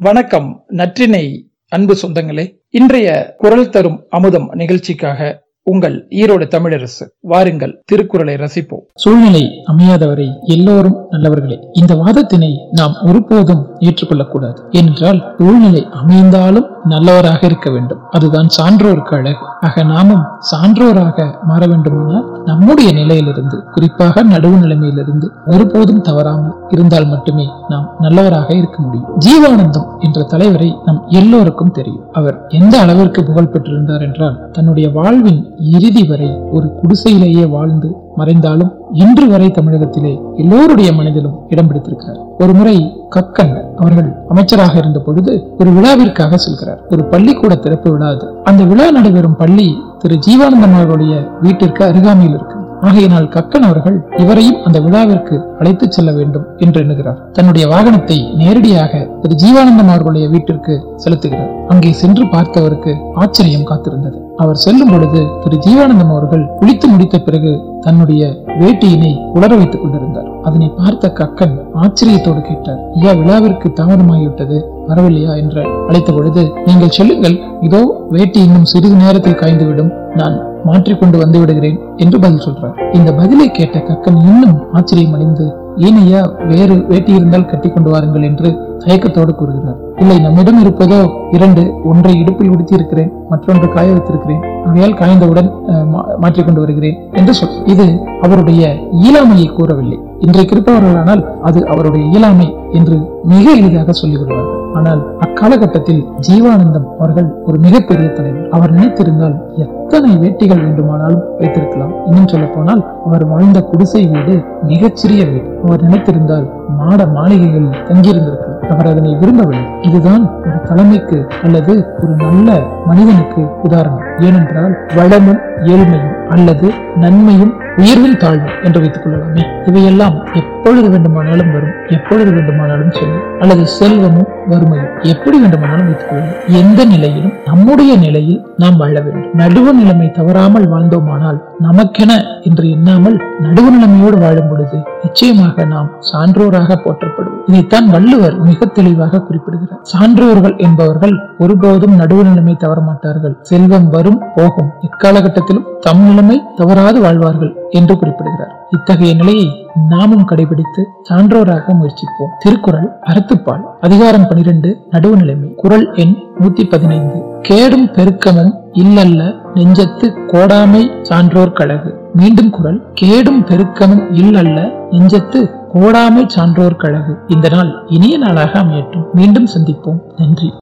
வணக்கம் நற்றினை அன்பு சொந்தங்களே. இன்றைய குரல் தரும் அமுதம் நிகழ்ச்சிக்காக உங்கள் ஈரோடு தமிழரசு வாருங்கள் திருக்குறளை ரசிப்போம். சூழ்நிலை அமையாதவரை எல்லோரும் நல்லவர்களே இந்த வாதத்தினை நாம் ஒருபோதும் ஏற்றுக்கொள்ளக்கூடாது. ஏனென்றால் சூழ்நிலை அமைந்தாலும் நல்லவராக இருக்க வேண்டும். அதுதான் சான்றோருக்கு அழகு. ஆக நாமும் சான்றோராக மாற வேண்டுமானால் நம்முடைய நிலையிலிருந்து குறிப்பாக நடுவு நிலைமையிலிருந்து ஒருபோதும் தவறாமல் இருந்தால் மட்டுமே நாம் நல்லவராக இருக்க முடியும். ஜீவானந்தம் என்ற தலைவரை நம் எல்லோருக்கும் தெரியும். அவர் எந்த அளவிற்கு புகழ் பெற்றிருந்தார் என்றால் தன்னுடைய வாழ்வின் இறுதி வரை ஒரு குடிசையிலேயே வாழ்ந்து மறைந்தாலும் இன்று வரை தமிழகத்திலே எல்லோருடைய மனதிலும் இடம் பிடித்திருக்கிறார். ஒரு முறை கக்கன் அவர்கள் அமைச்சராக இருந்த பொழுது ஒரு விழாவிற்காக செல்கிறார். ஒரு பள்ளிக்கூட திறப்பு விழா அது அந்த விழா நடைபெறும் பள்ளி திரு ஜீவானந்தம் அவர்களுடைய வீட்டிற்கு அருகாமையில் இருக்கு ஆகையினால் கக்கன் அவர்கள் இவரையும் அந்த விழாவிற்கு அழைத்து செல்ல வேண்டும் என்று எண்ணுகிறார். தன்னுடைய வாகனத்தை நேரடியாக திரு ஜீவானந்தம் அவர்களுடைய வீட்டிற்கு செலுத்துகிறார். அங்கே சென்று பார்த்தவருக்கு ஆச்சரியம் காத்திருந்தது. அவர் செல்லும் பொழுது திரு ஜீவானந்தம் அவர்கள் குளித்து முடித்த பிறகு தன்னுடைய வேட்டியினை உலர வைத்துக் கொண்டிருந்தார். அதனை பார்த்த கக்கன் ஆச்சரியத்தோடு கேட்டார் ஐயா விழாவிற்கு தாமதமாகிவிட்டது வரவில்லையா? என்று அழைத்த பொழுது நீங்கள் செல்லுங்கள் இதோ வேட்டி இன்னும் சிறிது நேரத்தில் காய்ந்துவிடும் நான் மாற்றிக்கொண்டு வந்து விடுகிறேன் என்று பதில் சொல்றார். இந்த பதிலை கேட்ட கக்கன் இன்னும் ஆச்சரியம் அடைந்து ஏனையா வேறு வேட்டி இருந்தால் கட்டி கொண்டு வாருங்கள் என்று தயக்கத்தோடு கூறுகிறார். இல்லை நம்மிடம் இருப்பதோ இரண்டு ஒன்றை இடுப்பில் உடுத்தி இருக்கிறேன் மற்றொன்று காய வைத்திருக்கிறேன். ஆகையால் காய்ந்தவுடன் மாற்றிக்கொண்டு வருகிறேன் என்று சொல். இது அவருடைய இயலாமையை கூறவில்லை. இன்றைக்கு இருப்பவர்களானால் அது அவருடைய இயலாமை என்று மிக எளிதாக சொல்லிவிடுவார். ஆனால் அக்காலகட்டத்தில் ஜீவானந்தம் அவர்கள் ஒரு மிகப்பெரிய தலைவர். அவர் நினைத்திருந்தால் எத்தனை வேட்டிகள் வேண்டுமானாலும் வைத்திருக்கலாம். இன்னும் சொல்ல போனால் அவர் வாழ்ந்த குடிசை வீடு மிகச்சிறிய வீடு. அவர் நினைத்திருந்தால் மாட மாளிகைகளில் தங்கியிருந்திருக்கலாம். அவர் அதனை விரும்பவில்லை. இதுதான் ஒரு தலைமைக்கு அல்லது ஒரு நல்ல மனிதனுக்கு உதாரணம். ஏனென்றால் வளமும் ஏழ்மையும் அல்லது நன்மையும் உயர்வில் தாழ்வு என்று வைத்துக் கொள்ளலாமே. இவையெல்லாம் எப்பொழுது வேண்டுமானாலும் வரும் எப்பொழுது வேண்டுமானாலும் செல்லும். அல்லது செல்வமும் வறுமையும் எப்படி வேண்டுமானாலும் வைத்துக்கொள்ளும் எந்த நிலையிலும் நம்முடைய நிலையில் நாம் வாழ வேண்டும். நடுவு நிலைமை தவறாமல் வாழ்ந்தோமானால் நமக்கென என்று எண்ணாமல் நடுவு நிலைமையோடு வாழும் பொழுது நிச்சயமாக நாம் சான்றோராக போற்றப்படுவோம். இதைத்தான் வள்ளுவர் மிக தெளிவாக குறிப்பிடுகிறார். சான்றோர்கள் என்பவர்கள் ஒருபோதும் நடுவு நிலைமை தவற மாட்டார்கள். செல்வம் வரும் போகும். எக்காலகட்டத்திலும் தம் நிலைமை தவறாது வாழ்வார்கள் என்று குறிப்பிடுகிறார். இத்தகைய நிலையை நாமும் கடைபிடித்து சான்றோராக முயற்சிப்போம். திருக்குறள் அறுத்துப்பால் அதிகாரம் பனிரெண்டு நடுவு நிலைமை. குரல் எண் நூத்தி பதினைந்து. கேடும் பெருக்கமும் இல்லல்ல நெஞ்சத்து கோடாமை சான்றோர் கழகு. மீண்டும் குரல் கேடும் பெருக்கமும் இல்லல்ல நெஞ்சத்து கோடாமை சான்றோர் கழகு. இந்த நாள் இனிய நாளாக அமையட்டும். மீண்டும் சந்திப்போம். நன்றி.